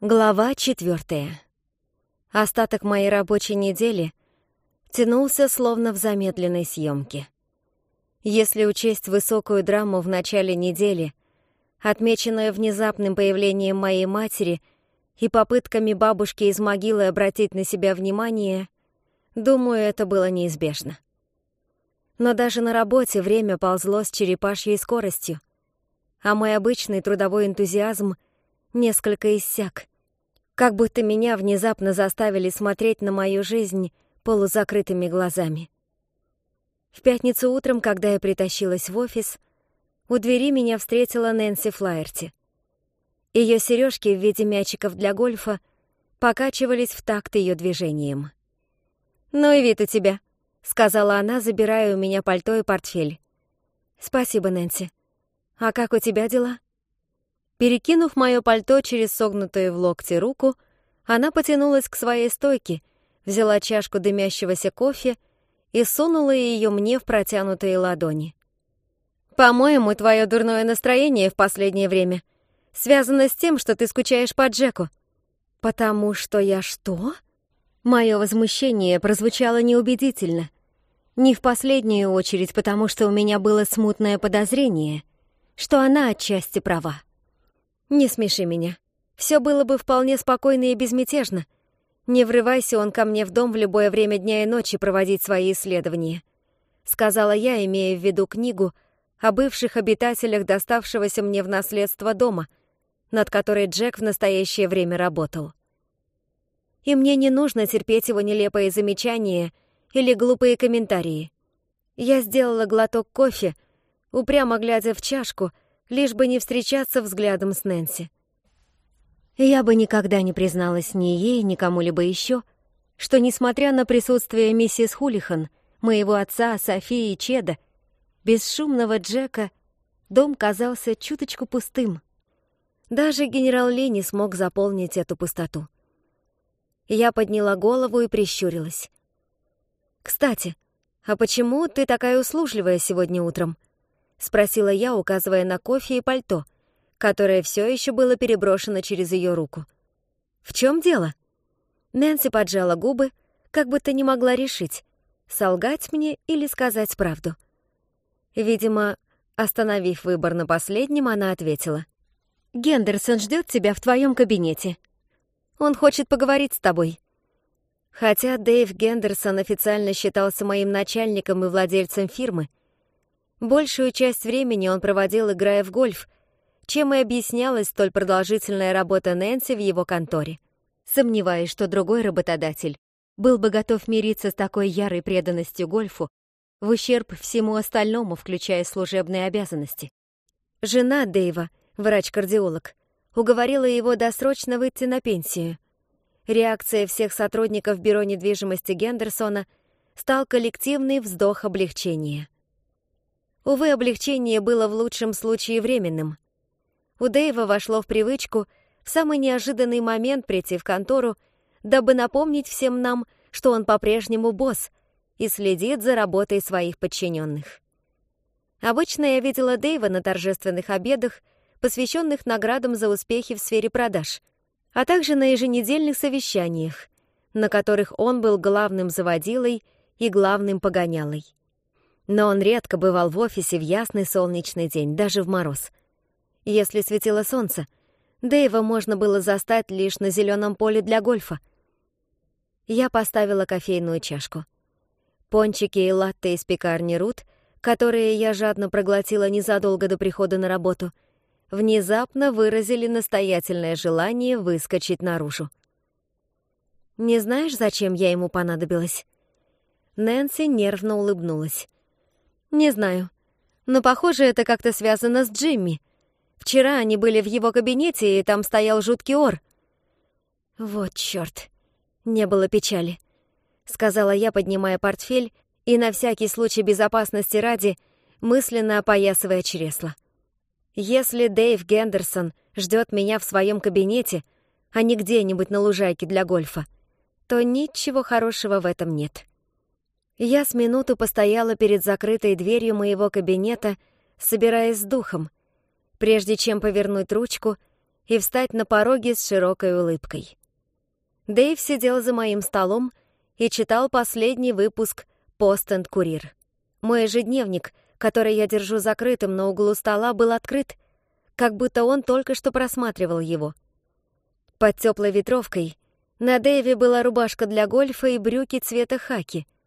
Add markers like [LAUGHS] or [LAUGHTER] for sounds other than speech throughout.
Глава четвертая. Остаток моей рабочей недели тянулся словно в замедленной съемке. Если учесть высокую драму в начале недели, отмеченную внезапным появлением моей матери и попытками бабушки из могилы обратить на себя внимание, думаю, это было неизбежно. Но даже на работе время ползло с черепашьей скоростью, а мой обычный трудовой энтузиазм — несколько иссяк. Как будто меня внезапно заставили смотреть на мою жизнь полузакрытыми глазами. В пятницу утром, когда я притащилась в офис, у двери меня встретила Нэнси Флаерти. Ее сережки в виде мячиков для гольфа покачивались в такт ее движением. «Ну и вид у тебя», — сказала она, забирая у меня пальто и портфель. «Спасибо, Нэнси. А как у тебя дела?» Перекинув мое пальто через согнутую в локте руку, она потянулась к своей стойке, взяла чашку дымящегося кофе и сунула ее мне в протянутые ладони. «По-моему, твое дурное настроение в последнее время связано с тем, что ты скучаешь по Джеку». «Потому что я что?» Мое возмущение прозвучало неубедительно. Не в последнюю очередь, потому что у меня было смутное подозрение, что она отчасти права. Не смеши меня. Все было бы вполне спокойно и безмятежно. Не врывайся он ко мне в дом в любое время дня и ночи проводить свои исследования. Сказала я, имея в виду книгу о бывших обитателях доставшегося мне в наследство дома, над которой Джек в настоящее время работал. И мне не нужно терпеть его нелепые замечания или глупые комментарии. Я сделала глоток кофе, упрямо глядя в чашку — лишь бы не встречаться взглядом с Нэнси. Я бы никогда не призналась ни ей, ни кому-либо еще, что, несмотря на присутствие миссис Хулихан, моего отца, Софии и Чеда, без шумного Джека дом казался чуточку пустым. Даже генерал Ли не смог заполнить эту пустоту. Я подняла голову и прищурилась. «Кстати, а почему ты такая услужливая сегодня утром?» — спросила я, указывая на кофе и пальто, которое все еще было переброшено через ее руку. «В чем дело?» Нэнси поджала губы, как будто не могла решить, солгать мне или сказать правду. Видимо, остановив выбор на последнем, она ответила. «Гендерсон ждет тебя в твоем кабинете. Он хочет поговорить с тобой». Хотя Дэйв Гендерсон официально считался моим начальником и владельцем фирмы, Большую часть времени он проводил, играя в гольф, чем и объяснялась столь продолжительная работа Нэнси в его конторе. Сомневаюсь, что другой работодатель был бы готов мириться с такой ярой преданностью гольфу в ущерб всему остальному, включая служебные обязанности. Жена Дэйва, врач-кардиолог, уговорила его досрочно выйти на пенсию. Реакция всех сотрудников Бюро недвижимости Гендерсона стал коллективный вздох облегчения. Увы, облегчение было в лучшем случае временным. У Дэйва вошло в привычку в самый неожиданный момент прийти в контору, дабы напомнить всем нам, что он по-прежнему босс и следит за работой своих подчиненных. Обычно я видела Дэйва на торжественных обедах, посвященных наградам за успехи в сфере продаж, а также на еженедельных совещаниях, на которых он был главным заводилой и главным погонялой но он редко бывал в офисе в ясный солнечный день, даже в мороз. Если светило солнце, Дэйва можно было застать лишь на зеленом поле для гольфа. Я поставила кофейную чашку. Пончики и латте из пекарни Рут, которые я жадно проглотила незадолго до прихода на работу, внезапно выразили настоятельное желание выскочить наружу. «Не знаешь, зачем я ему понадобилась?» Нэнси нервно улыбнулась. Не знаю. Но, похоже, это как-то связано с Джимми. Вчера они были в его кабинете, и там стоял жуткий ор. Вот чёрт. Не было печали. Сказала я, поднимая портфель, и на всякий случай безопасности ради, мысленно опоясывая чресло. Если Дэйв Гендерсон ждёт меня в своём кабинете, а не где-нибудь на лужайке для гольфа, то ничего хорошего в этом нет. Я с минуту постояла перед закрытой дверью моего кабинета, собираясь с духом, прежде чем повернуть ручку и встать на пороге с широкой улыбкой. Дэйв сидел за моим столом и читал последний выпуск «Пост энд Курир». Мой ежедневник, который я держу закрытым на углу стола, был открыт, как будто он только что просматривал его. Под теплой ветровкой на Дэйве была рубашка для гольфа и брюки цвета хаки —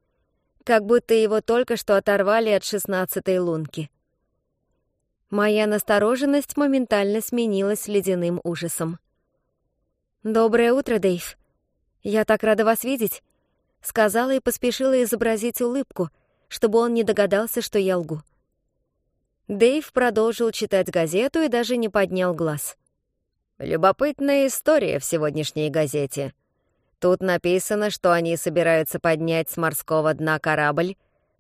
как будто его только что оторвали от шестнадцатой лунки. Моя настороженность моментально сменилась ледяным ужасом. «Доброе утро, Дейв. Я так рада вас видеть», — сказала и поспешила изобразить улыбку, чтобы он не догадался, что я лгу. Дейв продолжил читать газету и даже не поднял глаз. «Любопытная история в сегодняшней газете», Тут написано, что они собираются поднять с морского дна корабль,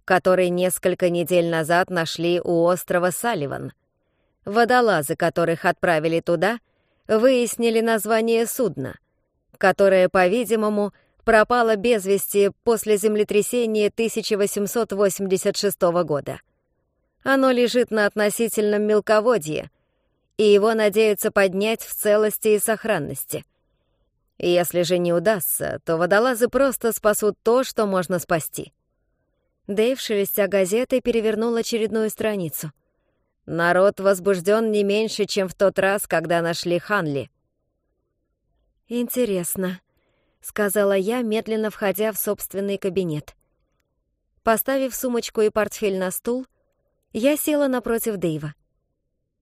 который несколько недель назад нашли у острова Салливан. Водолазы, которых отправили туда, выяснили название судна, которое, по-видимому, пропало без вести после землетрясения 1886 года. Оно лежит на относительном мелководье, и его надеются поднять в целости и сохранности. И если же не удастся, то водолазы просто спасут то, что можно спасти. Дэйв, шелестя газеты, перевернул очередную страницу. Народ возбужден не меньше, чем в тот раз, когда нашли Ханли. «Интересно», — сказала я, медленно входя в собственный кабинет. Поставив сумочку и портфель на стул, я села напротив Дэйва.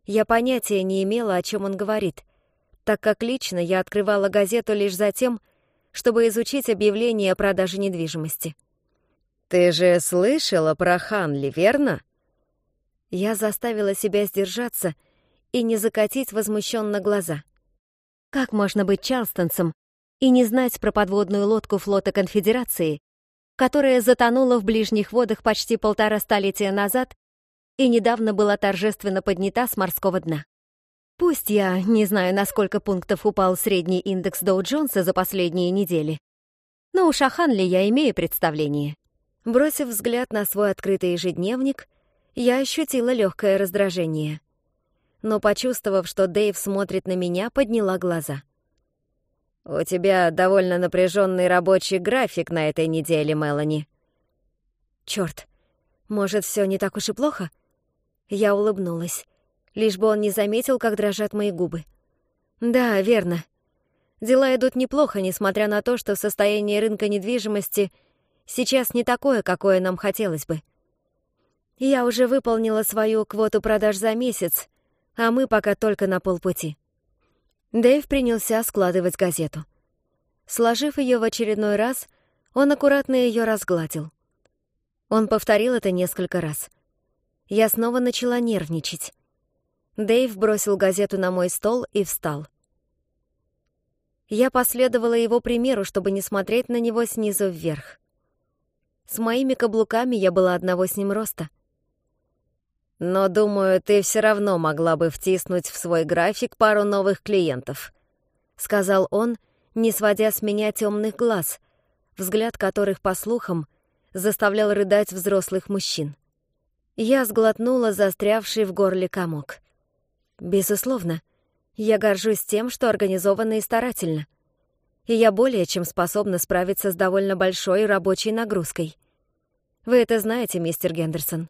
Я понятия не имела, о чем он говорит, так как лично я открывала газету лишь за тем, чтобы изучить объявление о продаже недвижимости. «Ты же слышала про Ханли, верно?» Я заставила себя сдержаться и не закатить возмущенно глаза. Как можно быть Чарлстонцем и не знать про подводную лодку флота Конфедерации, которая затонула в ближних водах почти полтора столетия назад и недавно была торжественно поднята с морского дна? Пусть я не знаю, на сколько пунктов упал средний индекс Доу Джонса за последние недели, но у Шаханли я имею представление. Бросив взгляд на свой открытый ежедневник, я ощутила легкое раздражение. Но, почувствовав, что Дэйв смотрит на меня, подняла глаза. «У тебя довольно напряженный рабочий график на этой неделе, Мелани». «Чёрт, может, все не так уж и плохо?» Я улыбнулась. Лишь бы он не заметил, как дрожат мои губы. Да, верно. Дела идут неплохо, несмотря на то, что состояние рынка недвижимости сейчас не такое, какое нам хотелось бы. Я уже выполнила свою квоту продаж за месяц, а мы пока только на полпути. Дэйв принялся складывать газету. Сложив ее в очередной раз, он аккуратно ее разгладил. Он повторил это несколько раз. Я снова начала нервничать. Дэйв бросил газету на мой стол и встал. Я последовала его примеру, чтобы не смотреть на него снизу вверх. С моими каблуками я была одного с ним роста. «Но, думаю, ты все равно могла бы втиснуть в свой график пару новых клиентов», — сказал он, не сводя с меня темных глаз, взгляд которых, по слухам, заставлял рыдать взрослых мужчин. Я сглотнула застрявший в горле комок — Безусловно. Я горжусь тем, что организованно и старательно. И я более чем способна справиться с довольно большой рабочей нагрузкой. Вы это знаете, мистер Гендерсон.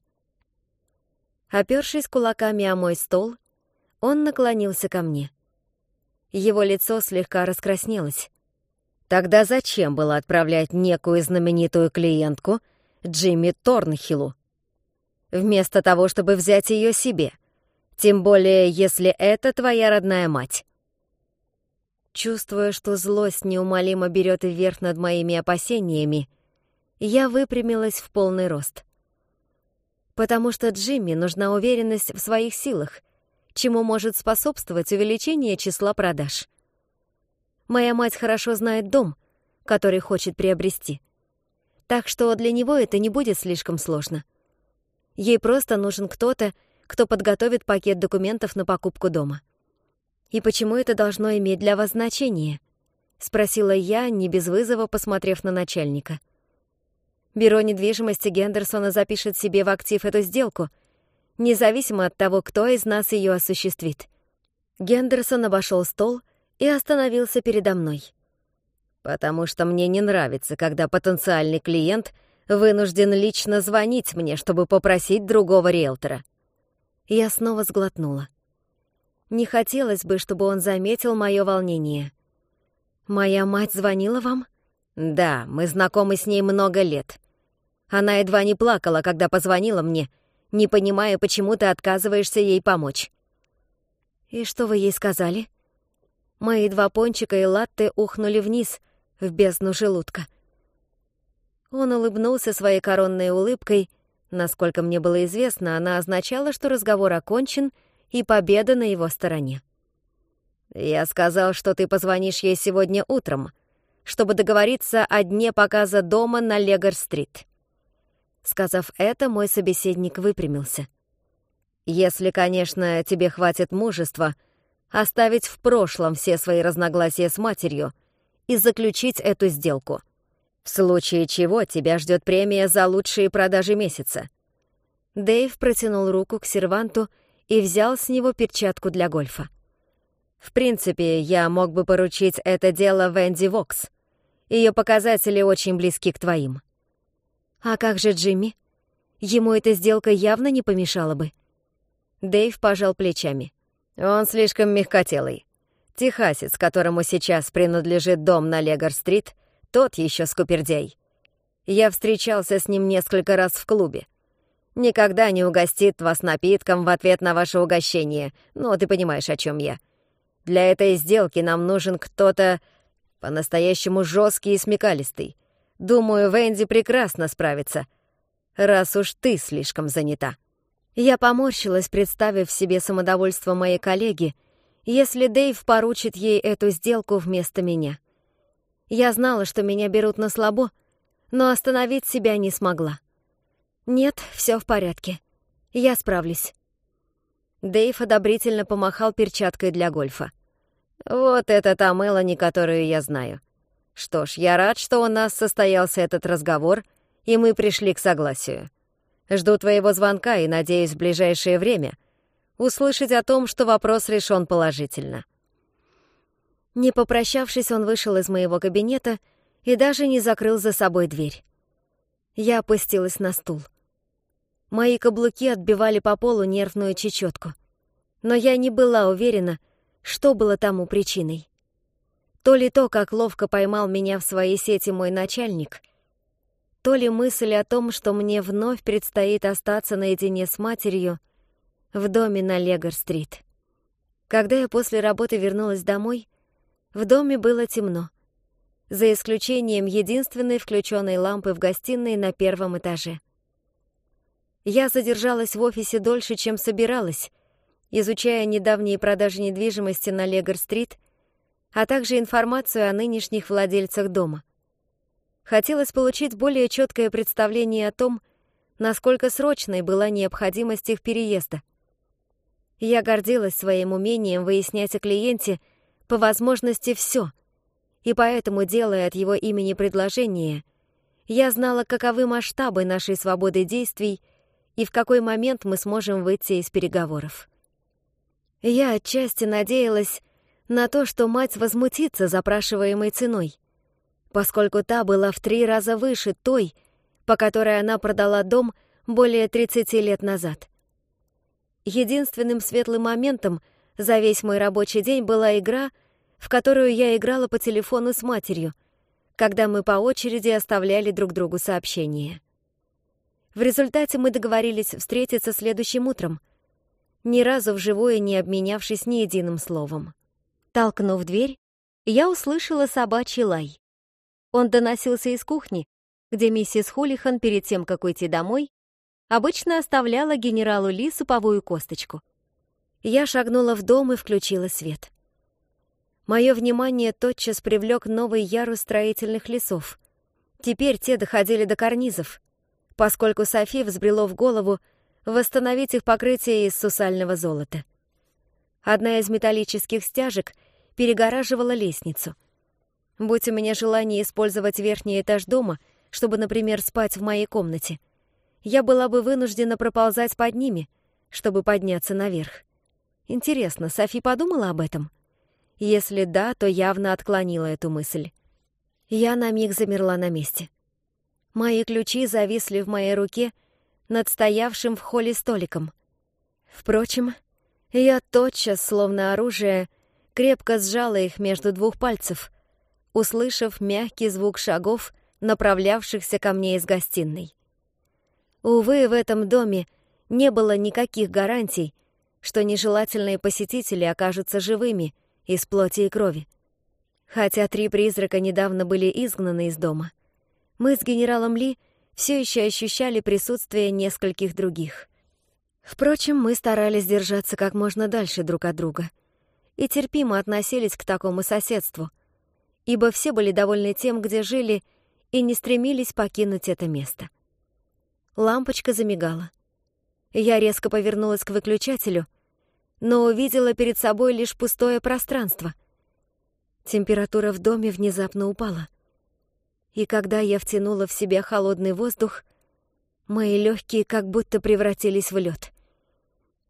Опёршись кулаками о мой стол, он наклонился ко мне. Его лицо слегка раскраснелось. Тогда зачем было отправлять некую знаменитую клиентку Джимми Торнхиллу? Вместо того, чтобы взять ее себе — тем более, если это твоя родная мать. Чувствуя, что злость неумолимо берет вверх над моими опасениями, я выпрямилась в полный рост. Потому что Джимми нужна уверенность в своих силах, чему может способствовать увеличение числа продаж. Моя мать хорошо знает дом, который хочет приобрести. Так что для него это не будет слишком сложно. Ей просто нужен кто-то, кто подготовит пакет документов на покупку дома. «И почему это должно иметь для вас значение?» — спросила я, не без вызова, посмотрев на начальника. «Бюро недвижимости Гендерсона запишет себе в актив эту сделку, независимо от того, кто из нас ее осуществит». Гендерсон обошел стол и остановился передо мной. «Потому что мне не нравится, когда потенциальный клиент вынужден лично звонить мне, чтобы попросить другого риэлтора», я снова сглотнула. Не хотелось бы, чтобы он заметил мое волнение. «Моя мать звонила вам?» «Да, мы знакомы с ней много лет. Она едва не плакала, когда позвонила мне, не понимая, почему ты отказываешься ей помочь». «И что вы ей сказали?» Мои два пончика и латте ухнули вниз, в бездну желудка. Он улыбнулся своей коронной улыбкой Насколько мне было известно, она означала, что разговор окончен и победа на его стороне. «Я сказал, что ты позвонишь ей сегодня утром, чтобы договориться о дне показа дома на Легор-стрит». Сказав это, мой собеседник выпрямился. «Если, конечно, тебе хватит мужества оставить в прошлом все свои разногласия с матерью и заключить эту сделку. В случае чего тебя ждет премия за лучшие продажи месяца». Дэйв протянул руку к серванту и взял с него перчатку для гольфа. «В принципе, я мог бы поручить это дело Венди Вокс. Ее показатели очень близки к твоим». «А как же Джимми? Ему эта сделка явно не помешала бы». Дэйв пожал плечами. «Он слишком мягкотелый. Техасец, которому сейчас принадлежит дом на Легор-стрит, тот еще скупердей. Я встречался с ним несколько раз в клубе. Никогда не угостит вас напитком в ответ на ваше угощение, но ты понимаешь, о чем я. Для этой сделки нам нужен кто-то по-настоящему жесткий и смекалистый. Думаю, Венди прекрасно справится, раз уж ты слишком занята. Я поморщилась, представив себе самодовольство моей коллеги, если Дэйв поручит ей эту сделку вместо меня. Я знала, что меня берут на слабо, но остановить себя не смогла. «Нет, все в порядке. Я справлюсь». Дэйв одобрительно помахал перчаткой для гольфа. «Вот это та Мелани, которую я знаю. Что ж, я рад, что у нас состоялся этот разговор, и мы пришли к согласию. Жду твоего звонка и надеюсь в ближайшее время услышать о том, что вопрос решен положительно. Не попрощавшись, он вышел из моего кабинета и даже не закрыл за собой дверь. Я опустилась на стул. Мои каблуки отбивали по полу нервную чечетку. Но я не была уверена, что было тому причиной. То ли то, как ловко поймал меня в своей сети мой начальник, то ли мысль о том, что мне вновь предстоит остаться наедине с матерью в доме на Легор-стрит. Когда я после работы вернулась домой, в доме было темно, за исключением единственной включенной лампы в гостиной на первом этаже. Я задержалась в офисе дольше, чем собиралась, изучая недавние продажи недвижимости на Легор-стрит, а также информацию о нынешних владельцах дома. Хотелось получить более четкое представление о том, насколько срочной была необходимость их переезда. Я гордилась своим умением выяснять о клиенте, по возможности все, и поэтому, делая от его имени предложение, я знала, каковы масштабы нашей свободы действий и в какой момент мы сможем выйти из переговоров. Я отчасти надеялась на то, что мать возмутится запрашиваемой ценой, поскольку та была в три раза выше той, по которой она продала дом более 30 лет назад. Единственным светлым моментом — за весь мой рабочий день была игра, в которую я играла по телефону с матерью, когда мы по очереди оставляли друг другу сообщения. В результате мы договорились встретиться следующим утром, ни разу вживую не обменявшись ни единым словом. Толкнув дверь, я услышала собачий лай. Он доносился из кухни, где миссис Холлихан перед тем, как уйти домой, обычно оставляла генералу Ли суповую косточку. Я шагнула в дом и включила свет. Мое внимание тотчас привлек новый ярус строительных лесов. Теперь те доходили до карнизов, поскольку Софи взбрело в голову восстановить их покрытие из сусального золота. Одна из металлических стяжек перегораживала лестницу. Будь у меня желание использовать верхний этаж дома, чтобы, например, спать в моей комнате, я была бы вынуждена проползать под ними, чтобы подняться наверх. Интересно, Софи подумала об этом? Если да, то явно отклонила эту мысль. Я на миг замерла на месте. Мои ключи зависли в моей руке над стоявшим в холле столиком. Впрочем, я тотчас, словно оружие, крепко сжала их между двух пальцев, услышав мягкий звук шагов, направлявшихся ко мне из гостиной. Увы, в этом доме не было никаких гарантий, что нежелательные посетители окажутся живыми, из плоти и крови. Хотя три призрака недавно были изгнаны из дома, мы с генералом Ли все еще ощущали присутствие нескольких других. Впрочем, мы старались держаться как можно дальше друг от друга и терпимо относились к такому соседству, ибо все были довольны тем, где жили, и не стремились покинуть это место. Лампочка замигала — я резко повернулась к выключателю, но увидела перед собой лишь пустое пространство. Температура в доме внезапно упала. И когда я втянула в себя холодный воздух, мои легкие как будто превратились в лед.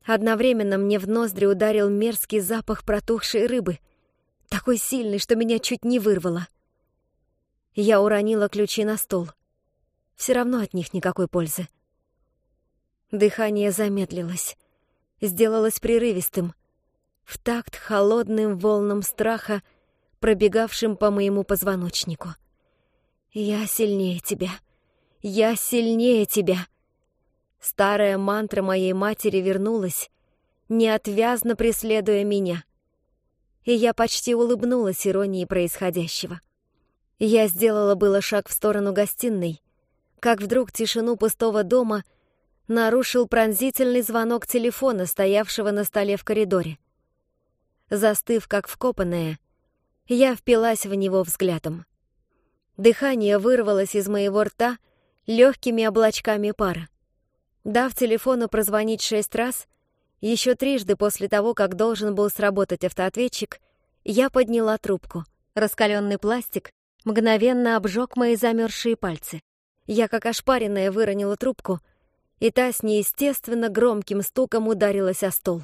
Одновременно мне в ноздри ударил мерзкий запах протухшей рыбы, такой сильный, что меня чуть не вырвало. Я уронила ключи на стол. Все равно от них никакой пользы. Дыхание замедлилось, сделалось прерывистым, в такт холодным волнам страха, пробегавшим по моему позвоночнику. «Я сильнее тебя! Я сильнее тебя!» Старая мантра моей матери вернулась, неотвязно преследуя меня. И я почти улыбнулась иронии происходящего. Я сделала было шаг в сторону гостиной, как вдруг тишину пустого дома — нарушил пронзительный звонок телефона, стоявшего на столе в коридоре. Застыв как вкопанная, я впилась в него взглядом. Дыхание вырвалось из моего рта легкими облачками пара. Дав телефону прозвонить шесть раз, еще трижды после того, как должен был сработать автоответчик, я подняла трубку. Раскаленный пластик мгновенно обжег мои замерзшие пальцы. Я, как ошпаренная, выронила трубку — и та с неестественно громким стуком ударилась о стол.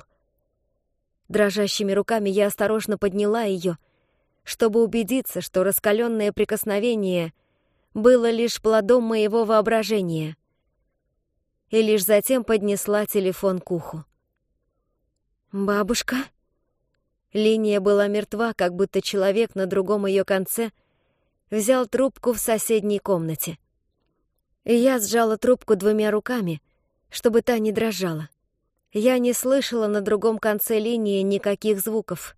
Дрожащими руками я осторожно подняла ее, чтобы убедиться, что раскаленное прикосновение было лишь плодом моего воображения, и лишь затем поднесла телефон к уху. «Бабушка?» Линия была мертва, как будто человек на другом ее конце взял трубку в соседней комнате и я сжала трубку двумя руками, чтобы та не дрожала. Я не слышала на другом конце линии никаких звуков.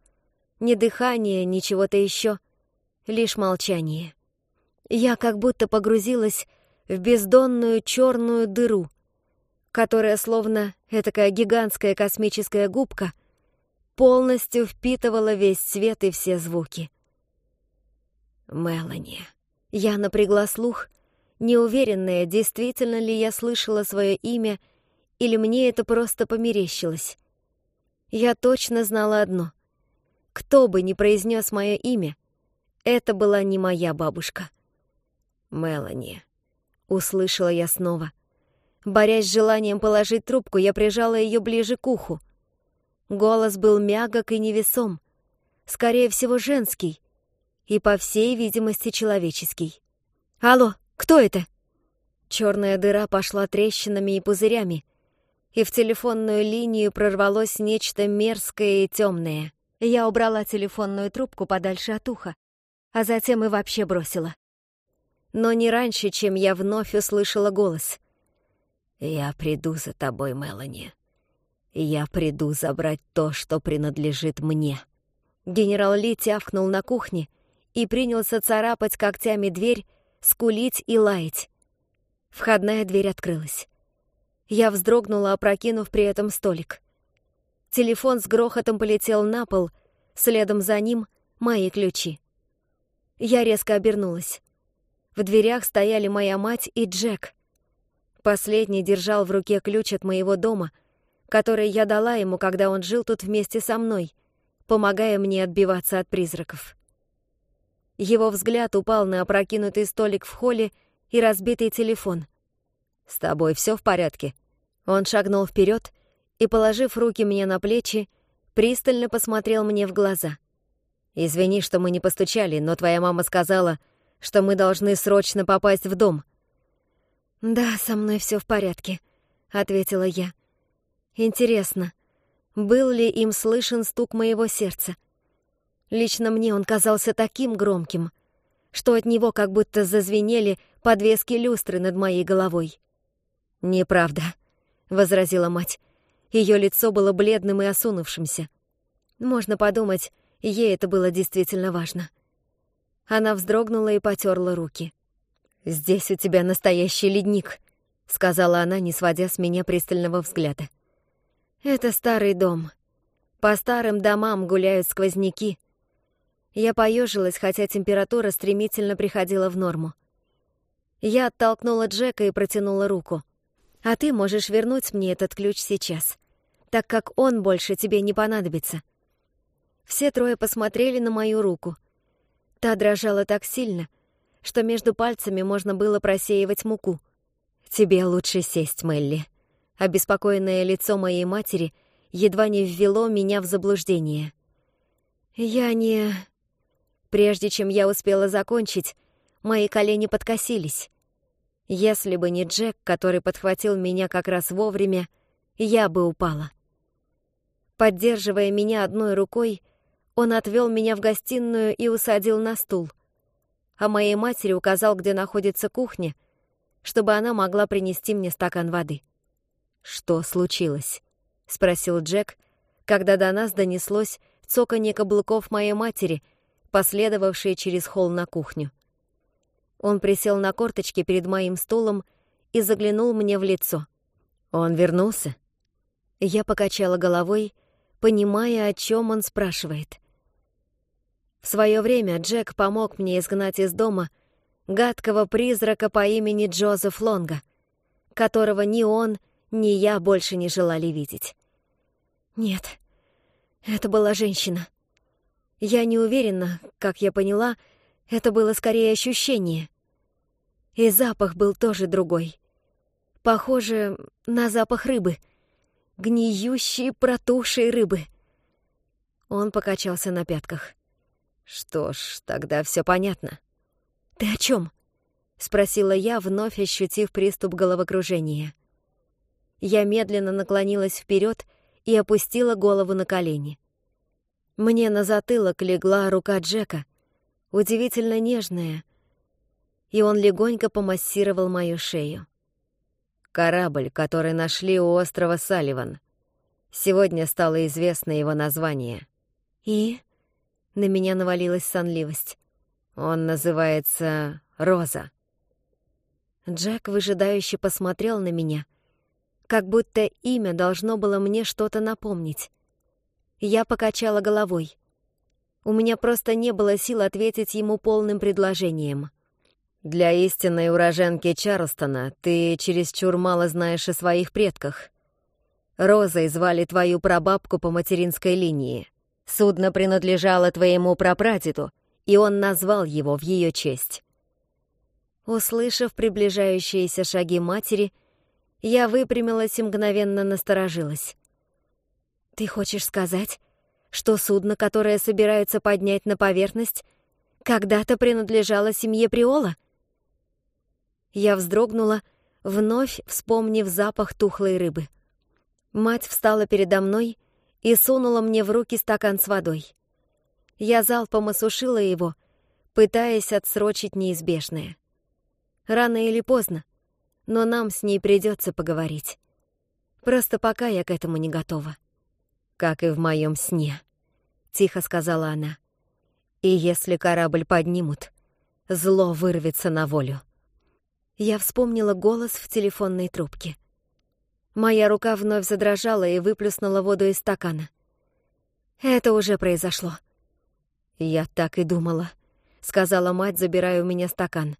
Ни дыхания, ни чего-то еще. Лишь молчание. Я как будто погрузилась в бездонную черную дыру, которая словно этакая гигантская космическая губка полностью впитывала весь свет и все звуки. Мелани. Я напрягла слух — неуверенная, действительно ли я слышала свое имя, или мне это просто померещилось. Я точно знала одно. Кто бы ни произнес мое имя, это была не моя бабушка. «Мелани», — услышала я снова. Борясь с желанием положить трубку, я прижала ее ближе к уху. Голос был мягок и невесом, скорее всего, женский и, по всей видимости, человеческий. «Алло!» Кто это?» Черная дыра пошла трещинами и пузырями, и в телефонную линию прорвалось нечто мерзкое и темное. Я убрала телефонную трубку подальше от уха, а затем и вообще бросила. Но не раньше, чем я вновь услышала голос. «Я приду за тобой, Мелани. Я приду забрать то, что принадлежит мне». Генерал Ли тявкнул на кухне и принялся царапать когтями дверь, скулить и лаять. Входная дверь открылась. Я вздрогнула, опрокинув при этом столик. Телефон с грохотом полетел на пол, следом за ним — мои ключи. Я резко обернулась. В дверях стояли моя мать и Джек. Последний держал в руке ключ от моего дома, который я дала ему, когда он жил тут вместе со мной, помогая мне отбиваться от призраков. Его взгляд упал на опрокинутый столик в холле и разбитый телефон. «С тобой все в порядке?» Он шагнул вперед и, положив руки мне на плечи, пристально посмотрел мне в глаза. «Извини, что мы не постучали, но твоя мама сказала, что мы должны срочно попасть в дом». «Да, со мной все в порядке», — ответила я. «Интересно, был ли им слышен стук моего сердца?» Лично мне он казался таким громким, что от него как будто зазвенели подвески люстры над моей головой. «Неправда», — возразила мать. Ее лицо было бледным и осунувшимся. Можно подумать, ей это было действительно важно. Она вздрогнула и потерла руки. «Здесь у тебя настоящий ледник», — сказала она, не сводя с меня пристального взгляда. «Это старый дом. По старым домам гуляют сквозняки», я поежилась, хотя температура стремительно приходила в норму. Я оттолкнула Джека и протянула руку. «А ты можешь вернуть мне этот ключ сейчас, так как он больше тебе не понадобится». Все трое посмотрели на мою руку. Та дрожала так сильно, что между пальцами можно было просеивать муку. «Тебе лучше сесть, Мелли». Обеспокоенное лицо моей матери едва не ввело меня в заблуждение. «Я не...» Прежде чем я успела закончить, мои колени подкосились. Если бы не Джек, который подхватил меня как раз вовремя, я бы упала. Поддерживая меня одной рукой, он отвел меня в гостиную и усадил на стул, а моей матери указал, где находится кухня, чтобы она могла принести мне стакан воды. «Что случилось?» — спросил Джек, когда до нас донеслось цоканье каблуков моей матери — последовавшие через холл на кухню. Он присел на корточки перед моим стулом и заглянул мне в лицо. «Он вернулся?» Я покачала головой, понимая, о чем он спрашивает. В свое время Джек помог мне изгнать из дома гадкого призрака по имени Джозеф Лонга, которого ни он, ни я больше не желали видеть. Нет, это была женщина. Я не уверена, как я поняла, это было скорее ощущение. И запах был тоже другой. Похоже на запах рыбы. Гниющей, протухшей рыбы. Он покачался на пятках. «Что ж, тогда все понятно». «Ты о чем? спросила я, вновь ощутив приступ головокружения. Я медленно наклонилась вперед и опустила голову на колени. Мне на затылок легла рука Джека, удивительно нежная, и он легонько помассировал мою шею. «Корабль, который нашли у острова Салливан. Сегодня стало известно его название». «И?» — на меня навалилась сонливость. «Он называется Роза». Джек выжидающе посмотрел на меня, как будто имя должно было мне что-то напомнить. Я покачала головой. У меня просто не было сил ответить ему полным предложением. «Для истинной уроженки Чарлстона ты чересчур мало знаешь о своих предках. Розой звали твою прабабку по материнской линии. Судно принадлежало твоему прапрадеду, и он назвал его в ее честь». Услышав приближающиеся шаги матери, я выпрямилась и мгновенно насторожилась. «Ты хочешь сказать, что судно, которое собираются поднять на поверхность, когда-то принадлежало семье Приола?» Я вздрогнула, вновь вспомнив запах тухлой рыбы. Мать встала передо мной и сунула мне в руки стакан с водой. Я залпом осушила его, пытаясь отсрочить неизбежное. Рано или поздно, но нам с ней придется поговорить. Просто пока я к этому не готова как и в моем сне», — тихо сказала она. «И если корабль поднимут, зло вырвется на волю». Я вспомнила голос в телефонной трубке. Моя рука вновь задрожала и выплюснула воду из стакана. Это уже произошло. «Я так и думала», — сказала мать, забирая у меня стакан.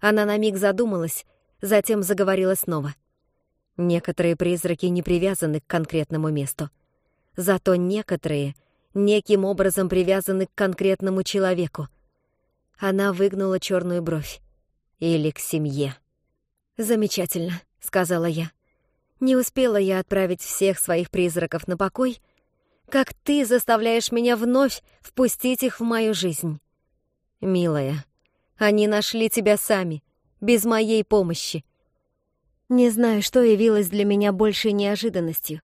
Она на миг задумалась, затем заговорила снова. «Некоторые призраки не привязаны к конкретному месту зато некоторые неким образом привязаны к конкретному человеку. Она выгнула черную бровь. Или к семье. «Замечательно», — сказала я. «Не успела я отправить всех своих призраков на покой, как ты заставляешь меня вновь впустить их в мою жизнь». «Милая, они нашли тебя сами, без моей помощи». Не знаю, что явилось для меня большей неожиданностью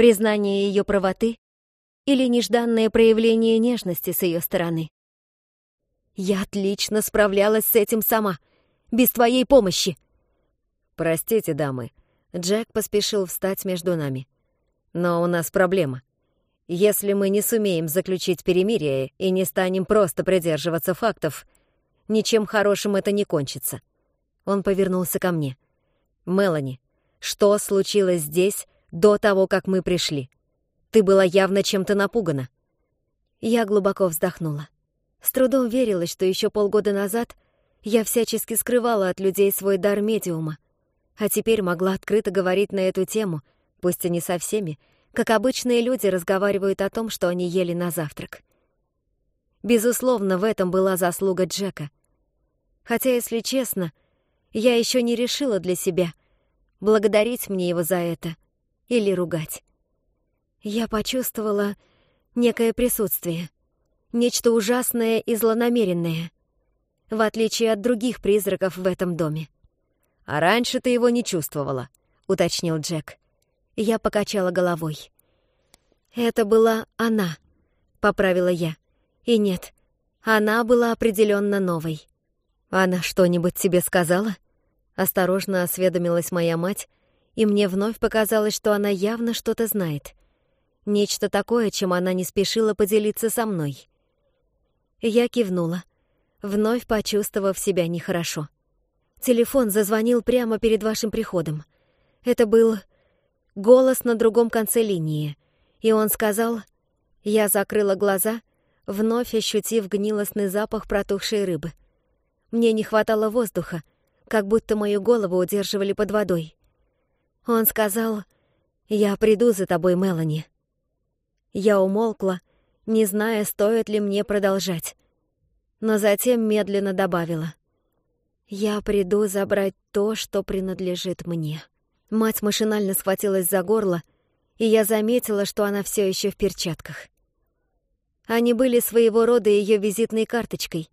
признание ее правоты или нежданное проявление нежности с ее стороны. Я отлично справлялась с этим сама, без твоей помощи. Простите, дамы. Джек поспешил встать между нами. Но у нас проблема. Если мы не сумеем заключить перемирие и не станем просто придерживаться фактов, ничем хорошим это не кончится. Он повернулся ко мне. «Мелани, что случилось здесь до того, как мы пришли. Ты была явно чем-то напугана». Я глубоко вздохнула. С трудом верила, что еще полгода назад я всячески скрывала от людей свой дар медиума, а теперь могла открыто говорить на эту тему, пусть и не со всеми, как обычные люди разговаривают о том, что они ели на завтрак. Безусловно, в этом была заслуга Джека. Хотя, если честно, я еще не решила для себя, благодарить мне его за это — или ругать. Я почувствовала некое присутствие, нечто ужасное и злонамеренное, в отличие от других призраков в этом доме. «А раньше ты его не чувствовала», — уточнил Джек. Я покачала головой. «Это была она», — поправила я. «И нет, она была определенно новой». «Она что-нибудь тебе сказала?» Осторожно осведомилась моя мать, и мне вновь показалось, что она явно что-то знает. Нечто такое, чем она не спешила поделиться со мной. Я кивнула, вновь почувствовав себя нехорошо. Телефон зазвонил прямо перед вашим приходом. Это был голос на другом конце линии, и он сказал... Я закрыла глаза, вновь ощутив гнилостный запах протухшей рыбы. Мне не хватало воздуха, как будто мою голову удерживали под водой. Он сказал, «Я приду за тобой, Мелани». Я умолкла, не зная, стоит ли мне продолжать. Но затем медленно добавила, «Я приду забрать то, что принадлежит мне». Мать машинально схватилась за горло, и я заметила, что она все еще в перчатках. Они были своего рода ее визитной карточкой.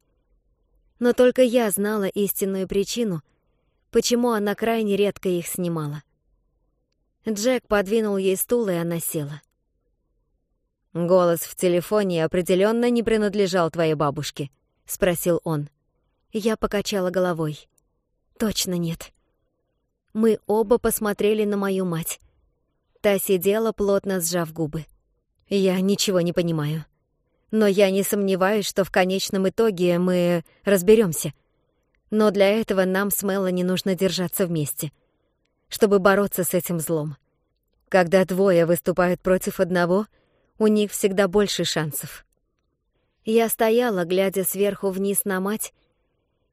Но только я знала истинную причину, почему она крайне редко их снимала. Джек подвинул ей стул, и она села. «Голос в телефоне определенно не принадлежал твоей бабушке», — спросил он. Я покачала головой. «Точно нет». Мы оба посмотрели на мою мать. Та сидела, плотно сжав губы. «Я ничего не понимаю. Но я не сомневаюсь, что в конечном итоге мы разберемся. Но для этого нам с Мелани нужно держаться вместе» чтобы бороться с этим злом. Когда двое выступают против одного, у них всегда больше шансов. Я стояла, глядя сверху вниз на мать,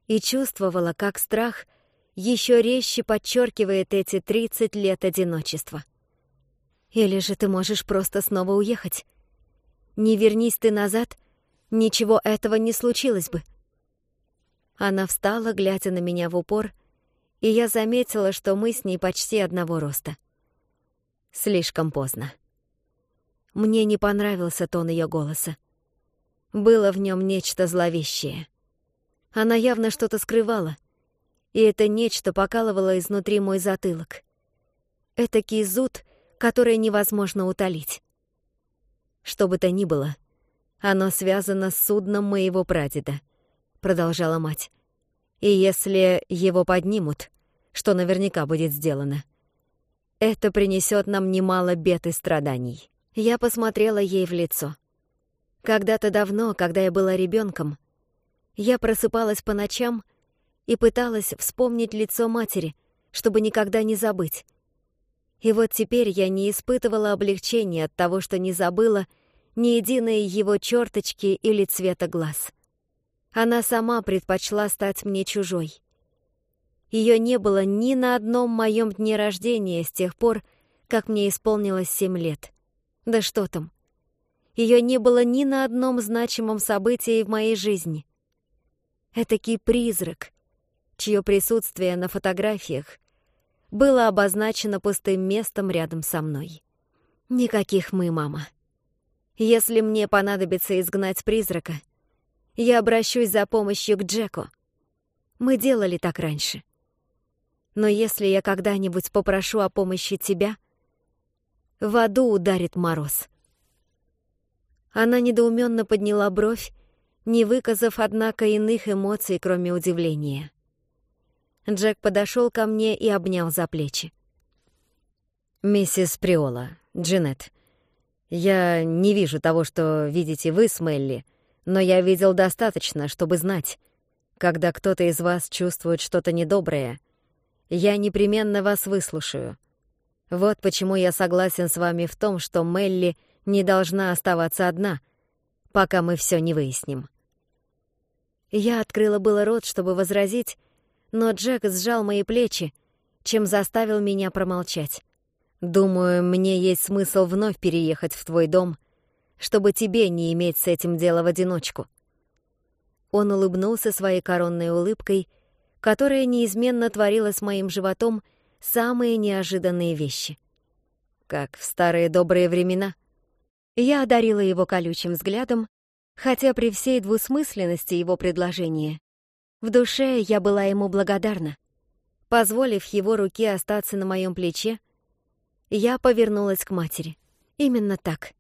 и чувствовала, как страх еще резче подчеркивает эти 30 лет одиночества. Или же ты можешь просто снова уехать. Не вернись ты назад, ничего этого не случилось бы. Она встала, глядя на меня в упор, — и я заметила, что мы с ней почти одного роста. Слишком поздно. Мне не понравился тон ее голоса. Было в нем нечто зловещее. Она явно что-то скрывала, и это нечто покалывало изнутри мой затылок. Это зуд, который невозможно утолить. Что бы то ни было, оно связано с судном моего прадеда, продолжала мать. И если его поднимут, что наверняка будет сделано. Это принесет нам немало бед и страданий. Я посмотрела ей в лицо. Когда-то давно, когда я была ребенком, я просыпалась по ночам и пыталась вспомнить лицо матери, чтобы никогда не забыть. И вот теперь я не испытывала облегчения от того, что не забыла ни единой его черточки или цвета глаз. Она сама предпочла стать мне чужой. Ее не было ни на одном моем дне рождения с тех пор, как мне исполнилось семь лет. Да что там. Ее не было ни на одном значимом событии в моей жизни. Этакий призрак, чье присутствие на фотографиях было обозначено пустым местом рядом со мной. Никаких мы, мама. Если мне понадобится изгнать призрака, я обращусь за помощью к Джеку. Мы делали так раньше. Но если я когда-нибудь попрошу о помощи тебя, в аду ударит мороз. Она недоуменно подняла бровь, не выказав, однако, иных эмоций, кроме удивления. Джек подошел ко мне и обнял за плечи. «Миссис Приола, Джинет, я не вижу того, что видите вы с Мелли, но я видел достаточно, чтобы знать. Когда кто-то из вас чувствует что-то недоброе — я непременно вас выслушаю. Вот почему я согласен с вами в том, что Мелли не должна оставаться одна, пока мы все не выясним». Я открыла было рот, чтобы возразить, но Джек сжал мои плечи, чем заставил меня промолчать. «Думаю, мне есть смысл вновь переехать в твой дом, чтобы тебе не иметь с этим дела в одиночку». Он улыбнулся своей коронной улыбкой которая неизменно творила с моим животом самые неожиданные вещи. Как в старые добрые времена. Я одарила его колючим взглядом, хотя при всей двусмысленности его предложения в душе я была ему благодарна. Позволив его руке остаться на моем плече, я повернулась к матери. Именно так.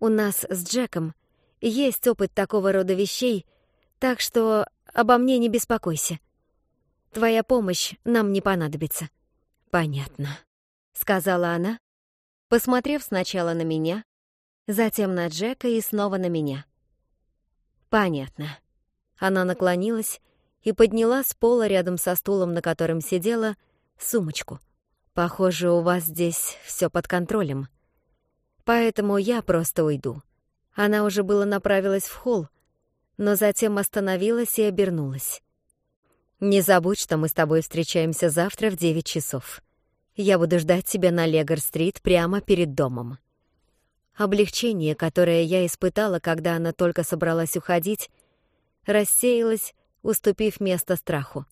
У нас с Джеком есть опыт такого рода вещей, так что обо мне не беспокойся. Твоя помощь нам не понадобится». «Понятно», — сказала она, посмотрев сначала на меня, затем на Джека и снова на меня. «Понятно». Она наклонилась и подняла с пола рядом со стулом, на котором сидела, сумочку. «Похоже, у вас здесь все под контролем. Поэтому я просто уйду». Она уже было направилась в холл, но затем остановилась и обернулась. Не забудь, что мы с тобой встречаемся завтра в 9 часов. Я буду ждать тебя на Легор-стрит прямо перед домом. Облегчение, которое я испытала, когда она только собралась уходить, рассеялось, уступив место страху.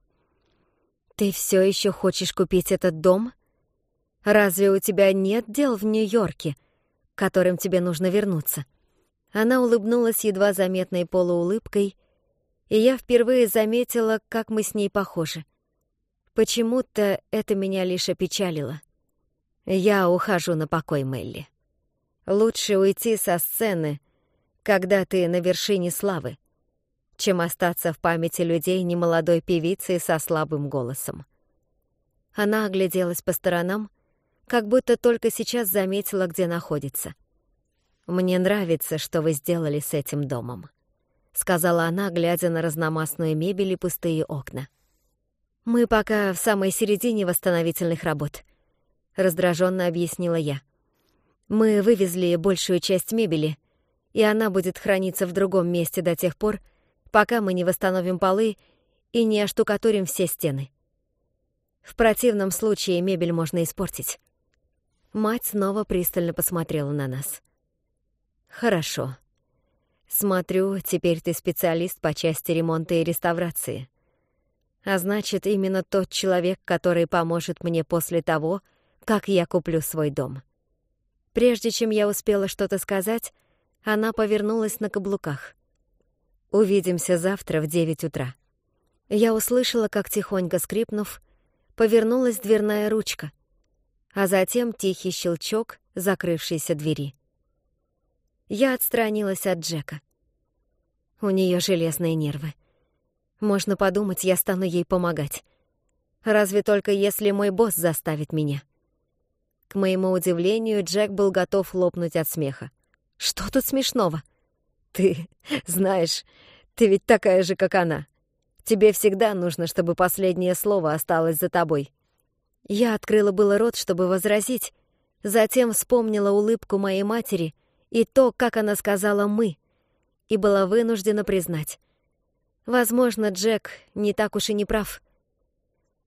«Ты все еще хочешь купить этот дом? Разве у тебя нет дел в Нью-Йорке, к которым тебе нужно вернуться?» Она улыбнулась едва заметной полуулыбкой — и я впервые заметила, как мы с ней похожи. Почему-то это меня лишь опечалило. Я ухожу на покой, Мелли. Лучше уйти со сцены, когда ты на вершине славы, чем остаться в памяти людей немолодой певицы со слабым голосом. Она огляделась по сторонам, как будто только сейчас заметила, где находится. «Мне нравится, что вы сделали с этим домом» сказала она, глядя на разномастную мебель и пустые окна. Мы пока в самой середине восстановительных работ, раздраженно объяснила я. Мы вывезли большую часть мебели, и она будет храниться в другом месте до тех пор, пока мы не восстановим полы и не оштукатурим все стены. В противном случае мебель можно испортить. Мать снова пристально посмотрела на нас. «Хорошо», Смотрю, теперь ты специалист по части ремонта и реставрации. А значит, именно тот человек, который поможет мне после того, как я куплю свой дом. Прежде чем я успела что-то сказать, она повернулась на каблуках. «Увидимся завтра в девять утра». Я услышала, как, тихонько скрипнув, повернулась дверная ручка, а затем тихий щелчок закрывшейся двери я отстранилась от Джека. У нее железные нервы. Можно подумать, я стану ей помогать. Разве только если мой босс заставит меня. К моему удивлению, Джек был готов лопнуть от смеха. «Что тут смешного?» «Ты, [LAUGHS] знаешь, ты ведь такая же, как она. Тебе всегда нужно, чтобы последнее слово осталось за тобой». Я открыла было рот, чтобы возразить, затем вспомнила улыбку моей матери и то, как она сказала «мы», и была вынуждена признать. Возможно, Джек не так уж и не прав.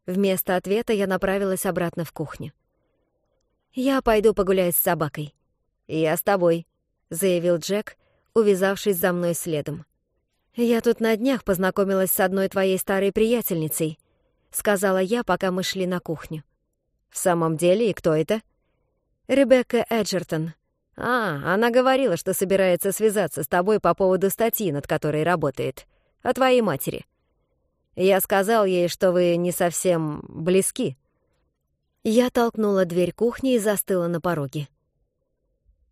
Вместо ответа я направилась обратно в кухню. «Я пойду погуляю с собакой». «Я с тобой», — заявил Джек, увязавшись за мной следом. «Я тут на днях познакомилась с одной твоей старой приятельницей», — сказала я, пока мы шли на кухню. «В самом деле, и кто это?» «Ребекка Эджертон», «А, она говорила, что собирается связаться с тобой по поводу статьи, над которой работает. О твоей матери. Я сказал ей, что вы не совсем близки». Я толкнула дверь кухни и застыла на пороге.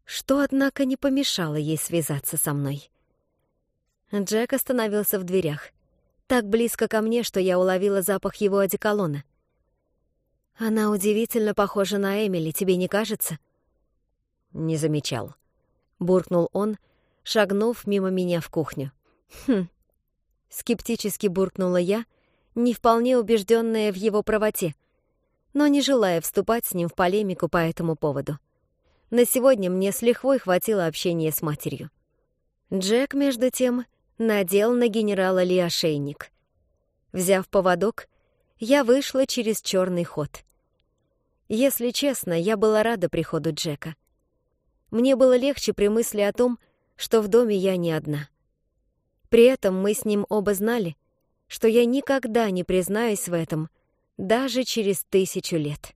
Что, однако, не помешало ей связаться со мной. Джек остановился в дверях. Так близко ко мне, что я уловила запах его одеколона. «Она удивительно похожа на Эмили, тебе не кажется?» не замечал. Буркнул он, шагнув мимо меня в кухню. «Хм!» — скептически буркнула я, не вполне убежденная в его правоте, но не желая вступать с ним в полемику по этому поводу. На сегодня мне с лихвой хватило общения с матерью. Джек, между тем, надел на генерала Ли ошейник. Взяв поводок, я вышла через черный ход. Если честно, я была рада приходу Джека. Мне было легче при мысли о том, что в доме я не одна. При этом мы с ним оба знали, что я никогда не признаюсь в этом, даже через тысячу лет.